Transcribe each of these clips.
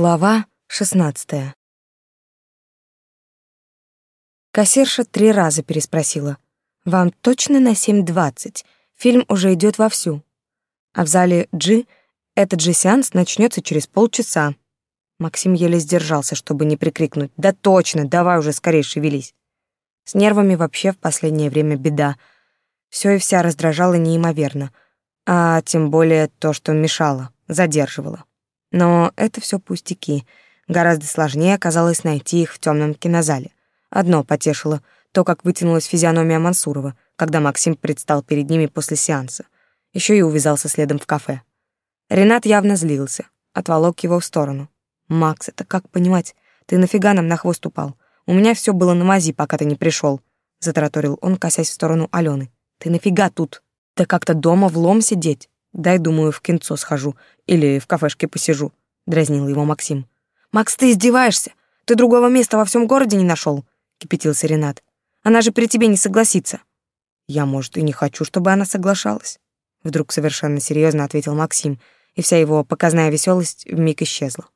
Глава шестнадцатая. Кассирша три раза переспросила. «Вам точно на семь двадцать? Фильм уже идет вовсю». А в зале G этот же сеанс начнется через полчаса. Максим еле сдержался, чтобы не прикрикнуть. «Да точно, давай уже скорее шевелись». С нервами вообще в последнее время беда. Все и вся раздражало неимоверно. А тем более то, что мешало, задерживало. Но это все пустяки. Гораздо сложнее оказалось найти их в темном кинозале. Одно потешило — то, как вытянулась физиономия Мансурова, когда Максим предстал перед ними после сеанса. Еще и увязался следом в кафе. Ренат явно злился, отволок его в сторону. «Макс, это как понимать? Ты нафига нам на хвост упал? У меня все было на мази, пока ты не пришел, затараторил он, косясь в сторону Алены. «Ты нафига тут? Да как-то дома в лом сидеть. Дай, думаю, в кинцо схожу или в кафешке посижу, дразнил его Максим. Макс, ты издеваешься? Ты другого места во всем городе не нашел? кипятился Ренат. Она же при тебе не согласится. Я, может, и не хочу, чтобы она соглашалась, вдруг совершенно серьезно ответил Максим, и вся его показная веселость вмиг исчезла.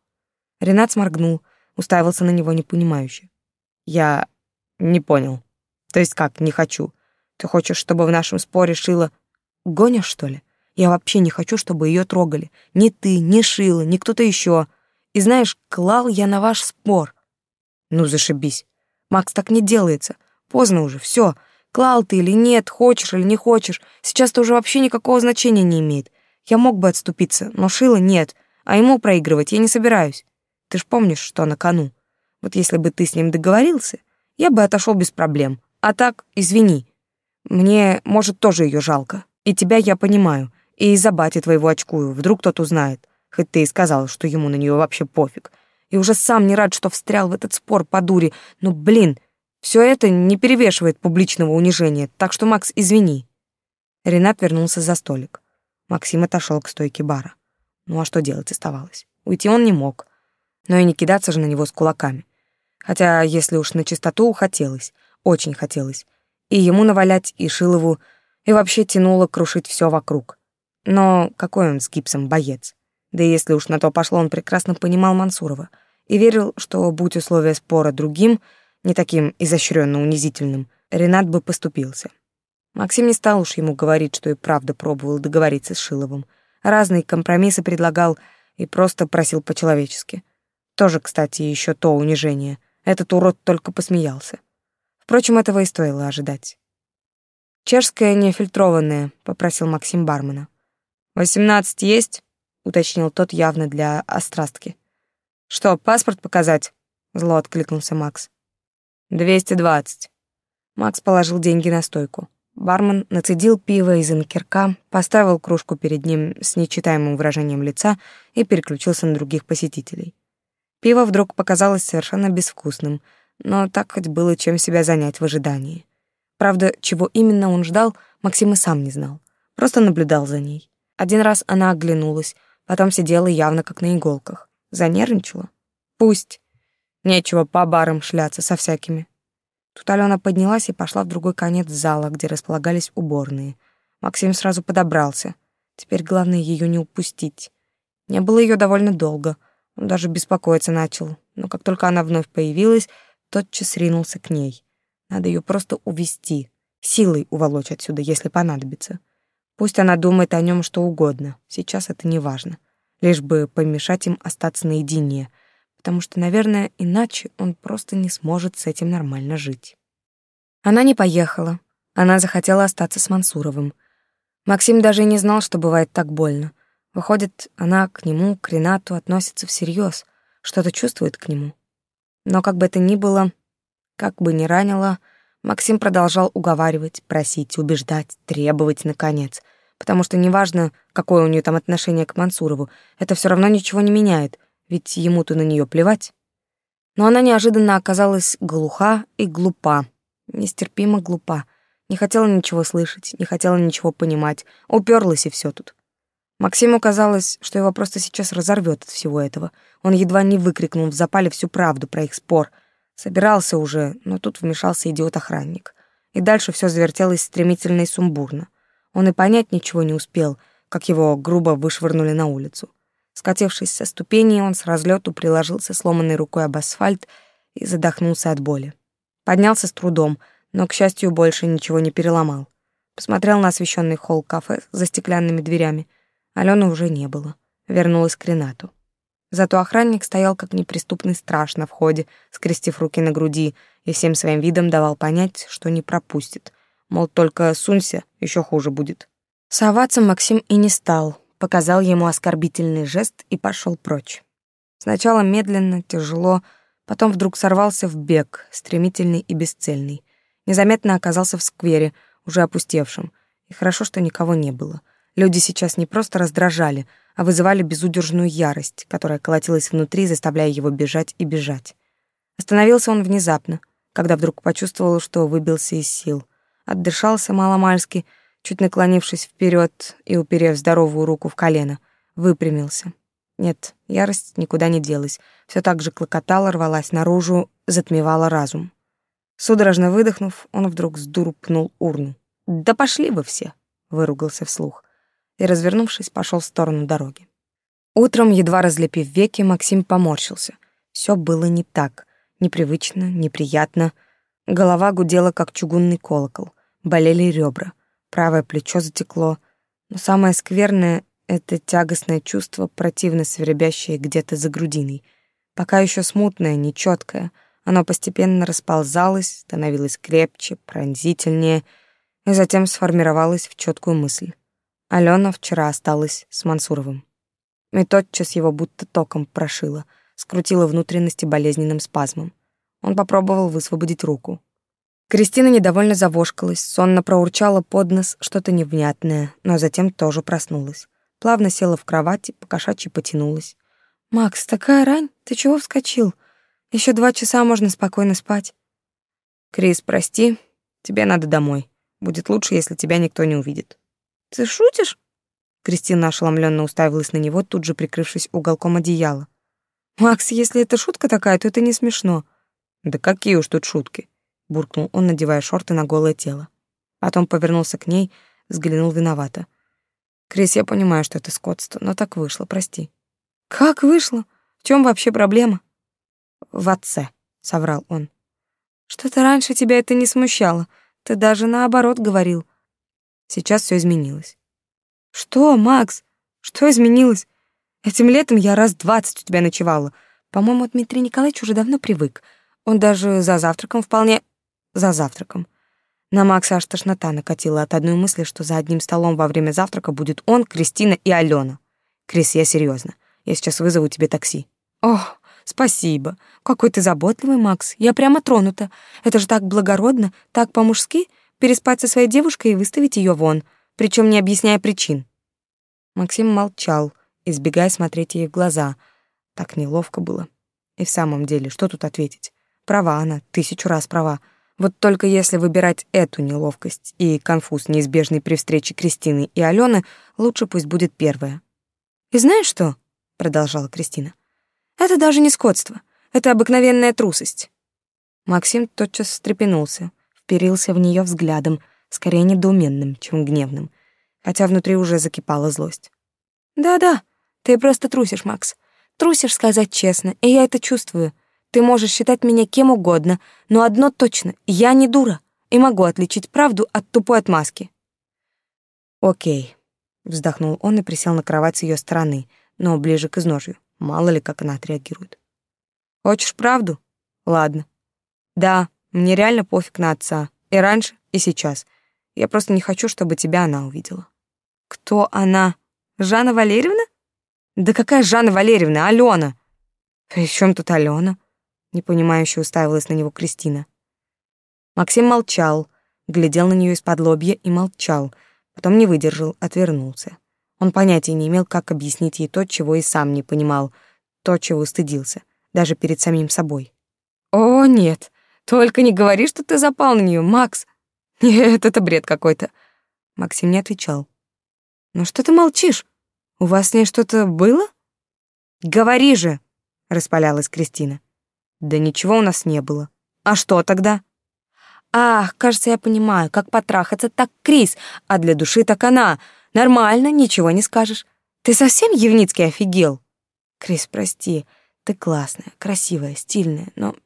Ренат сморгнул, уставился на него непонимающе. Я не понял. То есть как, не хочу? Ты хочешь, чтобы в нашем споре Шила гонишь, что ли? Я вообще не хочу, чтобы ее трогали. Ни ты, ни Шила, ни кто-то еще. И знаешь, клал я на ваш спор. Ну, зашибись. Макс, так не делается. Поздно уже, все. Клал ты или нет, хочешь или не хочешь, сейчас-то уже вообще никакого значения не имеет. Я мог бы отступиться, но Шила нет, а ему проигрывать я не собираюсь. Ты ж помнишь, что на кону. Вот если бы ты с ним договорился, я бы отошел без проблем. А так, извини. Мне, может, тоже ее жалко. И тебя я понимаю. И из-за бати твоего очкую, вдруг кто-то узнает. Хоть ты и сказал, что ему на нее вообще пофиг. И уже сам не рад, что встрял в этот спор по дуре. Но, блин, все это не перевешивает публичного унижения, так что, Макс, извини. Ренат вернулся за столик. Максим отошел к стойке бара. Ну а что делать оставалось? Уйти он не мог. Но и не кидаться же на него с кулаками. Хотя, если уж на чистоту, хотелось. Очень хотелось. И ему навалять, и Шилову, и вообще тянуло крушить все вокруг. Но какой он с гипсом боец? Да если уж на то пошло, он прекрасно понимал Мансурова и верил, что, будь условия спора другим, не таким изощренно унизительным, Ренат бы поступился. Максим не стал уж ему говорить, что и правда пробовал договориться с Шиловым. Разные компромиссы предлагал и просто просил по-человечески. Тоже, кстати, еще то унижение. Этот урод только посмеялся. Впрочем, этого и стоило ожидать. «Чешская нефильтрованная», — попросил Максим бармена. «Восемнадцать есть?» — уточнил тот явно для острастки. «Что, паспорт показать?» — зло откликнулся Макс. «Двести двадцать». Макс положил деньги на стойку. Бармен нацедил пиво из инкерка, поставил кружку перед ним с нечитаемым выражением лица и переключился на других посетителей. Пиво вдруг показалось совершенно безвкусным, но так хоть было чем себя занять в ожидании. Правда, чего именно он ждал, Максим и сам не знал. Просто наблюдал за ней. Один раз она оглянулась, потом сидела явно как на иголках. Занервничала? Пусть. Нечего по барам шляться со всякими. Тут Алена поднялась и пошла в другой конец зала, где располагались уборные. Максим сразу подобрался. Теперь главное ее не упустить. Не было ее довольно долго. Он даже беспокоиться начал. Но как только она вновь появилась, тотчас ринулся к ней. Надо ее просто увести, силой уволочь отсюда, если понадобится. Пусть она думает о нем что угодно, сейчас это не важно. Лишь бы помешать им остаться наедине, потому что, наверное, иначе он просто не сможет с этим нормально жить. Она не поехала. Она захотела остаться с Мансуровым. Максим даже не знал, что бывает так больно. Выходит, она к нему, к Ренату, относится всерьез, что-то чувствует к нему. Но как бы это ни было, как бы ни ранило, Максим продолжал уговаривать, просить, убеждать, требовать, наконец. Потому что неважно, какое у нее там отношение к Мансурову, это все равно ничего не меняет, ведь ему-то на нее плевать. Но она неожиданно оказалась глуха и глупа, нестерпимо глупа. Не хотела ничего слышать, не хотела ничего понимать, уперлась и все тут. Максиму казалось, что его просто сейчас разорвет от всего этого. Он едва не выкрикнул в запале всю правду про их спор — Собирался уже, но тут вмешался идиот-охранник. И дальше все завертелось стремительно и сумбурно. Он и понять ничего не успел, как его грубо вышвырнули на улицу. Скатившись со ступени, он с разлету приложился сломанной рукой об асфальт и задохнулся от боли. Поднялся с трудом, но, к счастью, больше ничего не переломал. Посмотрел на освещенный холл кафе за стеклянными дверями. Алены уже не было. Вернулась к Ренату. Зато охранник стоял как неприступный страж на входе, скрестив руки на груди, и всем своим видом давал понять, что не пропустит. Мол, только сунься, еще хуже будет. Соваться Максим и не стал, показал ему оскорбительный жест и пошел прочь. Сначала медленно, тяжело, потом вдруг сорвался в бег, стремительный и бесцельный. Незаметно оказался в сквере, уже опустевшем. И хорошо, что никого не было. Люди сейчас не просто раздражали, а вызывали безудержную ярость, которая колотилась внутри, заставляя его бежать и бежать. Остановился он внезапно, когда вдруг почувствовал, что выбился из сил. Отдышался маломальски, чуть наклонившись вперед и уперев здоровую руку в колено, выпрямился. Нет, ярость никуда не делась, все так же клокотала, рвалась наружу, затмевала разум. Судорожно выдохнув, он вдруг с дуру урну. «Да пошли вы все!» — выругался вслух. И, развернувшись, пошел в сторону дороги. Утром, едва разлепив веки, Максим поморщился. Все было не так. Непривычно, неприятно. Голова гудела, как чугунный колокол. Болели ребра. Правое плечо затекло. Но самое скверное — это тягостное чувство, противно свербящее где-то за грудиной. Пока еще смутное, нечеткое — оно постепенно расползалось, становилось крепче, пронзительнее, и затем сформировалось в четкую мысль. Алена вчера осталась с Мансуровым. И тотчас его будто током прошило, скрутило внутренности болезненным спазмом. Он попробовал высвободить руку. Кристина недовольно завошкалась, сонно проурчала под нос что-то невнятное, но затем тоже проснулась. Плавно села в кровати, покошачьи потянулась. «Макс, такая рань, ты чего вскочил? Еще два часа можно спокойно спать. Крис, прости, тебе надо домой. Будет лучше, если тебя никто не увидит. Ты шутишь? Кристина ошеломленно уставилась на него, тут же прикрывшись уголком одеяла. Макс, если это шутка такая, то это не смешно. Да какие уж тут шутки, буркнул он, надевая шорты на голое тело. Потом повернулся к ней, взглянул виновато. Крис, я понимаю, что это скотство, но так вышло, прости. Как вышло? В чем вообще проблема? в отце», — соврал он. «Что-то раньше тебя это не смущало. Ты даже наоборот говорил». Сейчас все изменилось. «Что, Макс? Что изменилось? Этим летом я раз двадцать у тебя ночевала. По-моему, Дмитрий Николаевич уже давно привык. Он даже за завтраком вполне... За завтраком. На Макса аж тошнота накатила от одной мысли, что за одним столом во время завтрака будет он, Кристина и Алена. Крис, я серьезно. Я сейчас вызову тебе такси. Ох, Спасибо. Какой ты заботливый, Макс. Я прямо тронута. Это же так благородно, так по-мужски переспать со своей девушкой и выставить ее вон, причем не объясняя причин. Максим молчал, избегая смотреть ей в глаза. Так неловко было. И в самом деле, что тут ответить? Права она, тысячу раз права. Вот только если выбирать эту неловкость и конфуз, неизбежный при встрече Кристины и Алены, лучше пусть будет первая. «И знаешь что?» — продолжала Кристина. Это даже не скотство, это обыкновенная трусость. Максим тотчас встрепенулся, вперился в нее взглядом, скорее недоуменным, чем гневным, хотя внутри уже закипала злость. «Да-да, ты просто трусишь, Макс. Трусишь сказать честно, и я это чувствую. Ты можешь считать меня кем угодно, но одно точно — я не дура и могу отличить правду от тупой отмазки». «Окей», — вздохнул он и присел на кровать с ее стороны, но ближе к изножью. Мало ли, как она отреагирует. Хочешь правду? Ладно. Да, мне реально пофиг на отца. И раньше, и сейчас. Я просто не хочу, чтобы тебя она увидела. Кто она? Жанна Валерьевна? Да какая Жанна Валерьевна? Алена. При чем тут Алена? Непонимающе уставилась на него Кристина. Максим молчал, глядел на нее из-под лобья и молчал, потом не выдержал, отвернулся. Он понятия не имел, как объяснить ей то, чего и сам не понимал, то, чего стыдился, даже перед самим собой. «О, нет, только не говори, что ты запал на нее, Макс. Нет, это бред какой-то». Максим не отвечал. «Ну что ты молчишь? У вас с ней что-то было?» «Говори же!» — распалялась Кристина. «Да ничего у нас не было. А что тогда?» «Ах, кажется, я понимаю, как потрахаться, так Крис, а для души так она. Нормально, ничего не скажешь. Ты совсем Евницкий офигел? Крис, прости, ты классная, красивая, стильная, но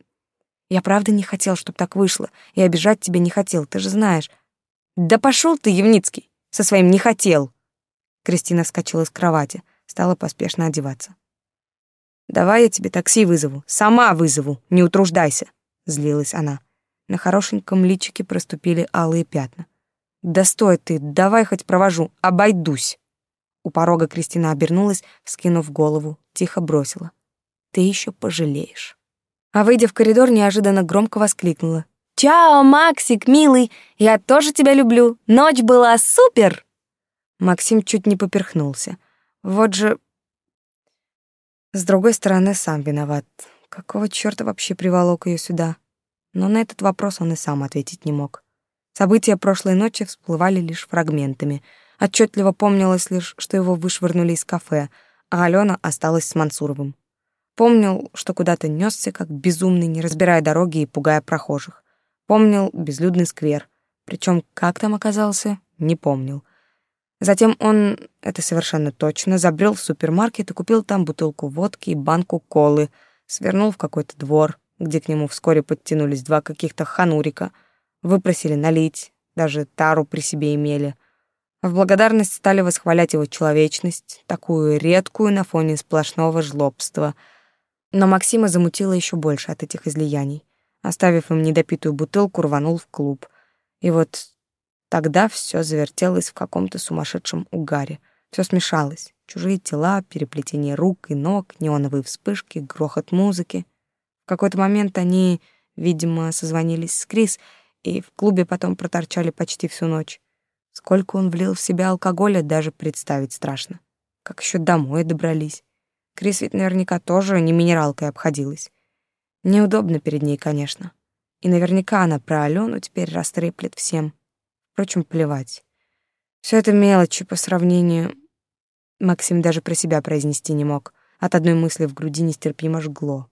я правда не хотел, чтобы так вышло, и обижать тебя не хотел, ты же знаешь. Да пошел ты, Евницкий, со своим «не хотел». Кристина вскочила с кровати, стала поспешно одеваться. «Давай я тебе такси вызову, сама вызову, не утруждайся», — злилась она. На хорошеньком личике проступили алые пятна. «Да стой ты, давай хоть провожу, обойдусь». У порога Кристина обернулась, вскинув голову, тихо бросила. «Ты еще пожалеешь». А выйдя в коридор, неожиданно громко воскликнула. «Чао, Максик, милый! Я тоже тебя люблю! Ночь была супер!» Максим чуть не поперхнулся. Вот же... С другой стороны, сам виноват. Какого чёрта вообще приволок её сюда? Но на этот вопрос он и сам ответить не мог. События прошлой ночи всплывали лишь фрагментами. Отчетливо помнилось лишь, что его вышвырнули из кафе, а Алена осталась с Мансуровым. Помнил, что куда-то нёсся, как безумный, не разбирая дороги и пугая прохожих. Помнил безлюдный сквер. Причем как там оказался, не помнил. Затем он, это совершенно точно, забрел в супермаркет и купил там бутылку водки и банку колы, свернул в какой-то двор, где к нему вскоре подтянулись два каких-то ханурика, выпросили налить, даже тару при себе имели. в благодарность стали восхвалять его человечность, такую редкую на фоне сплошного жлобства. Но Максима замутило еще больше от этих излияний. Оставив им недопитую бутылку, рванул в клуб. И вот Тогда все завертелось в каком-то сумасшедшем угаре. Все смешалось. Чужие тела, переплетение рук и ног, неоновые вспышки, грохот музыки. В какой-то момент они, видимо, созвонились с Крис и в клубе потом проторчали почти всю ночь. Сколько он влил в себя алкоголя, даже представить страшно. Как еще домой добрались. Крис ведь наверняка тоже не минералкой обходилась. Неудобно перед ней, конечно. И наверняка она про Алену теперь растреплет всем. Впрочем, плевать. Все это мелочи по сравнению... Максим даже про себя произнести не мог. От одной мысли в груди нестерпимо жгло.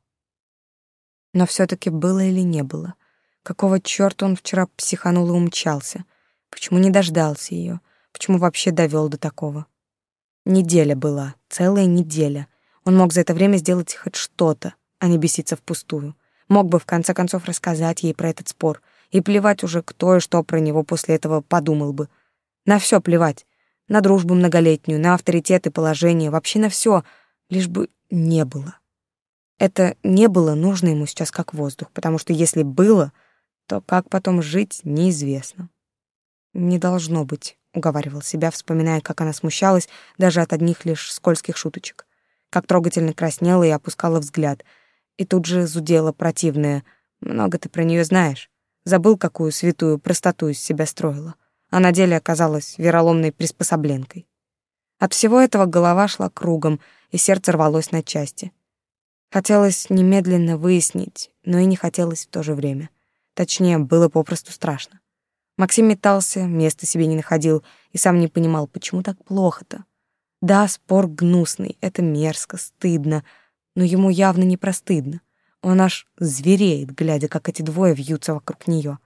Но все таки было или не было? Какого чёрта он вчера психанул и умчался? Почему не дождался ее? Почему вообще довел до такого? Неделя была, целая неделя. Он мог за это время сделать хоть что-то, а не беситься впустую. Мог бы в конце концов рассказать ей про этот спор — и плевать уже, кто и что про него после этого подумал бы. На все плевать. На дружбу многолетнюю, на авторитет и положение, вообще на все, лишь бы не было. Это не было нужно ему сейчас как воздух, потому что если было, то как потом жить, неизвестно. «Не должно быть», — уговаривал себя, вспоминая, как она смущалась даже от одних лишь скользких шуточек, как трогательно краснела и опускала взгляд, и тут же зудела противная «много ты про нее знаешь». Забыл, какую святую простоту из себя строила, а на деле оказалась вероломной приспособленкой. От всего этого голова шла кругом, и сердце рвалось на части. Хотелось немедленно выяснить, но и не хотелось в то же время. Точнее, было попросту страшно. Максим метался, места себе не находил и сам не понимал, почему так плохо-то. Да, спор гнусный, это мерзко, стыдно, но ему явно не простыдно. Он аж звереет, глядя, как эти двое вьются вокруг нее.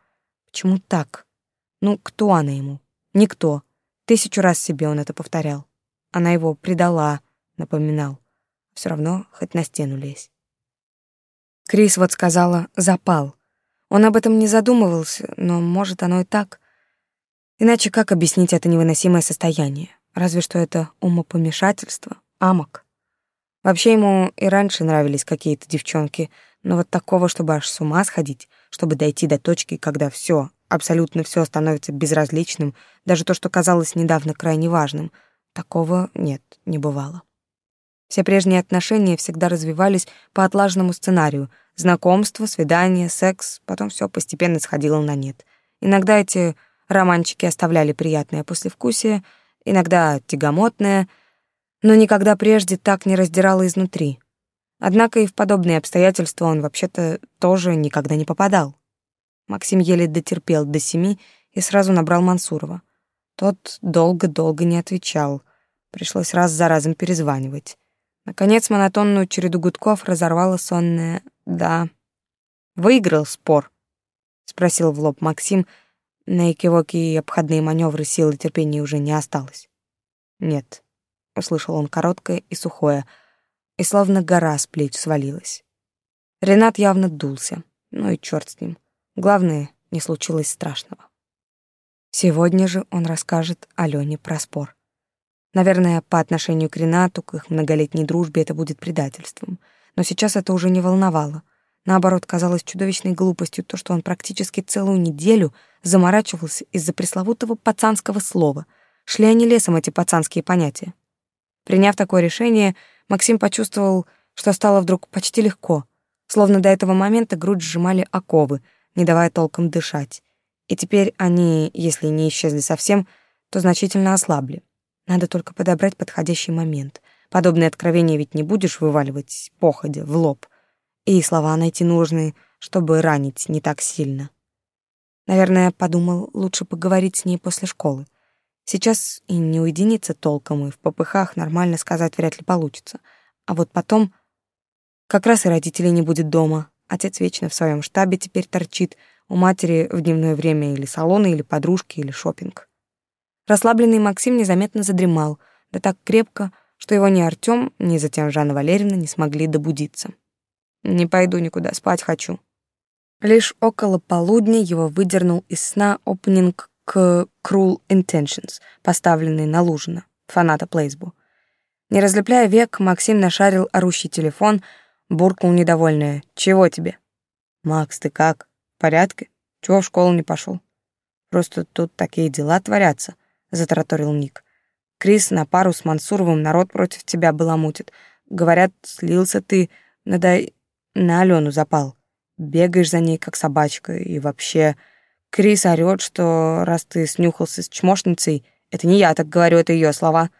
Почему так? Ну, кто она ему? Никто. Тысячу раз себе он это повторял. Она его предала, напоминал. Все равно хоть на стену лезь. Крис вот сказала «запал». Он об этом не задумывался, но, может, оно и так. Иначе как объяснить это невыносимое состояние? Разве что это умопомешательство, амок. Вообще ему и раньше нравились какие-то девчонки — но вот такого, чтобы аж с ума сходить, чтобы дойти до точки, когда все, абсолютно все становится безразличным, даже то, что казалось недавно крайне важным, такого нет, не бывало. Все прежние отношения всегда развивались по отлаженному сценарию. Знакомство, свидание, секс, потом все постепенно сходило на нет. Иногда эти романчики оставляли приятное послевкусие, иногда тягомотное, но никогда прежде так не раздирало изнутри. Однако и в подобные обстоятельства он вообще-то тоже никогда не попадал. Максим еле дотерпел до семи и сразу набрал Мансурова. Тот долго-долго не отвечал. Пришлось раз за разом перезванивать. Наконец монотонную череду гудков разорвала сонная «да». «Выиграл спор?» — спросил в лоб Максим. На экивоки и обходные маневры силы терпения уже не осталось. «Нет», — услышал он короткое и сухое — и словно гора с плеч свалилась. Ренат явно дулся. Ну и черт с ним. Главное, не случилось страшного. Сегодня же он расскажет Алене про спор. Наверное, по отношению к Ренату, к их многолетней дружбе, это будет предательством. Но сейчас это уже не волновало. Наоборот, казалось чудовищной глупостью то, что он практически целую неделю заморачивался из-за пресловутого пацанского слова. Шли они лесом, эти пацанские понятия. Приняв такое решение, Максим почувствовал, что стало вдруг почти легко, словно до этого момента грудь сжимали оковы, не давая толком дышать. И теперь они, если не исчезли совсем, то значительно ослабли. Надо только подобрать подходящий момент. Подобные откровения ведь не будешь вываливать походя в лоб. И слова найти нужные, чтобы ранить не так сильно. Наверное, подумал, лучше поговорить с ней после школы. Сейчас и не уединиться толком, и в попыхах нормально сказать вряд ли получится. А вот потом... Как раз и родителей не будет дома. Отец вечно в своем штабе теперь торчит, у матери в дневное время или салоны, или подружки, или шопинг. Расслабленный Максим незаметно задремал, да так крепко, что его ни Артём, ни затем Жанна Валерьевна не смогли добудиться. «Не пойду никуда, спать хочу». Лишь около полудня его выдернул из сна опенинг к Cruel Intentions, поставленный на Лужина, фаната Плейсбу. Не разлепляя век, Максим нашарил орущий телефон, буркнул недовольное. «Чего тебе?» «Макс, ты как? В порядке? Чего в школу не пошел? Просто тут такие дела творятся», — затараторил Ник. «Крис на пару с Мансуровым народ против тебя баламутит. Говорят, слился ты, надай... на Алену запал. Бегаешь за ней, как собачка, и вообще...» Крис орёт, что раз ты снюхался с чмошницей, это не я так говорю, это ее слова,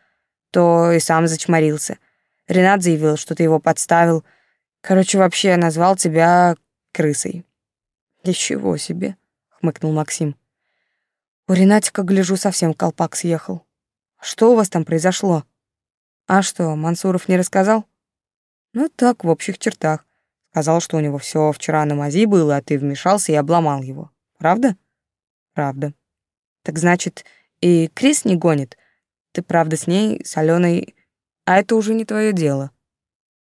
то и сам зачморился. Ренат заявил, что ты его подставил. Короче, вообще назвал тебя крысой. Ничего себе, хмыкнул Максим. У Ренатика, гляжу, совсем колпак съехал. Что у вас там произошло? А что, Мансуров не рассказал? Ну так, в общих чертах. Сказал, что у него все вчера на мази было, а ты вмешался и обломал его. Правда? Правда. Так значит, и Крис не гонит. Ты правда с ней, с Аленой, а это уже не твое дело.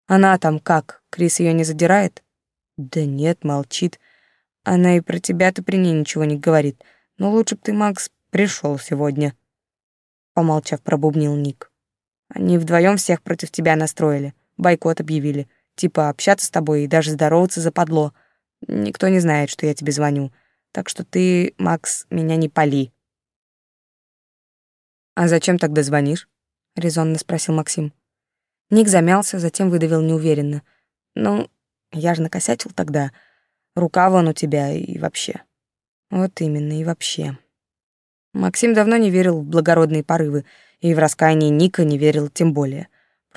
Она там как? Крис ее не задирает? Да нет, молчит. Она и про тебя-то при ней ничего не говорит. Но лучше бы ты, Макс, пришел сегодня. Помолчав, пробубнил Ник. Они вдвоем всех против тебя настроили. Бойкот объявили. Типа общаться с тобой и даже здороваться западло. Никто не знает, что я тебе звоню. Так что ты, Макс, меня не пали. А зачем тогда звонишь? резонно спросил Максим. Ник замялся, затем выдавил неуверенно. Ну, я же накосячил тогда. Рука вон у тебя и вообще. Вот именно, и вообще. Максим давно не верил в благородные порывы, и в раскаяние Ника не верил тем более.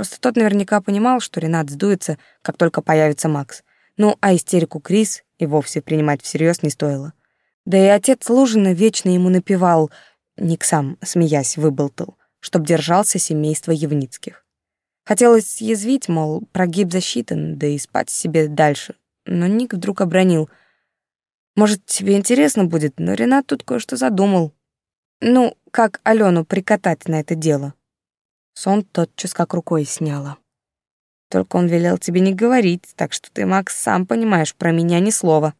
Просто тот наверняка понимал, что Ренат сдуется, как только появится Макс. Ну, а истерику Крис и вовсе принимать всерьез не стоило. Да и отец Лужина вечно ему напевал, Ник сам, смеясь, выболтал, чтоб держался семейство Евницких. Хотелось язвить, мол, прогиб засчитан, да и спать себе дальше. Но Ник вдруг обронил. «Может, тебе интересно будет, но Ренат тут кое-что задумал. Ну, как Алену прикатать на это дело?» Сон тотчас как рукой сняла. «Только он велел тебе не говорить, так что ты, Макс, сам понимаешь, про меня ни слова.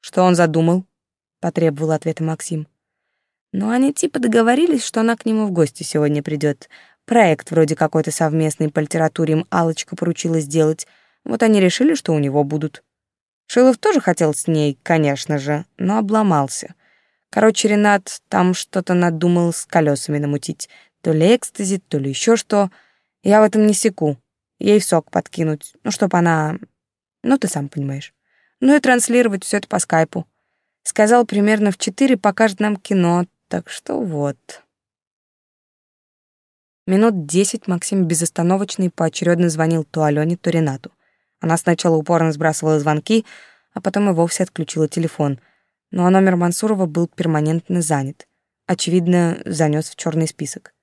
Что он задумал?» потребовал ответа Максим. Но они типа договорились, что она к нему в гости сегодня придет. Проект вроде какой-то совместный по литературе им Алочка поручила сделать. Вот они решили, что у него будут. Шилов тоже хотел с ней, конечно же, но обломался. Короче, Ренат там что-то надумал с колесами намутить. То ли экстази, то ли еще что. Я в этом не секу. Ей сок подкинуть, ну, чтоб она... Ну, ты сам понимаешь. Ну и транслировать все это по скайпу. Сказал, примерно в четыре покажет нам кино, так что вот. Минут десять Максим безостановочно и поочередно звонил то Алене, то Ренату. Она сначала упорно сбрасывала звонки, а потом и вовсе отключила телефон. Ну а номер Мансурова был перманентно занят. Очевидно, занес в черный список.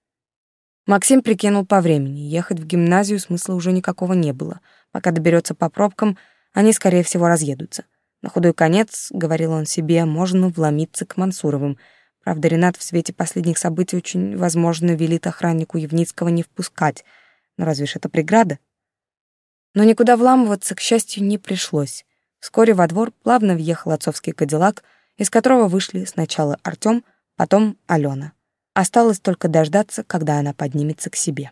Максим прикинул по времени. Ехать в гимназию смысла уже никакого не было. Пока доберется по пробкам, они, скорее всего, разъедутся. На худой конец, говорил он себе, можно вломиться к Мансуровым. Правда, Ренат в свете последних событий очень, возможно, велит охраннику Евницкого не впускать. Но разве ж это преграда? Но никуда вламываться, к счастью, не пришлось. Вскоре во двор плавно въехал отцовский кадиллак, из которого вышли сначала Артём, потом Алена. Осталось только дождаться, когда она поднимется к себе.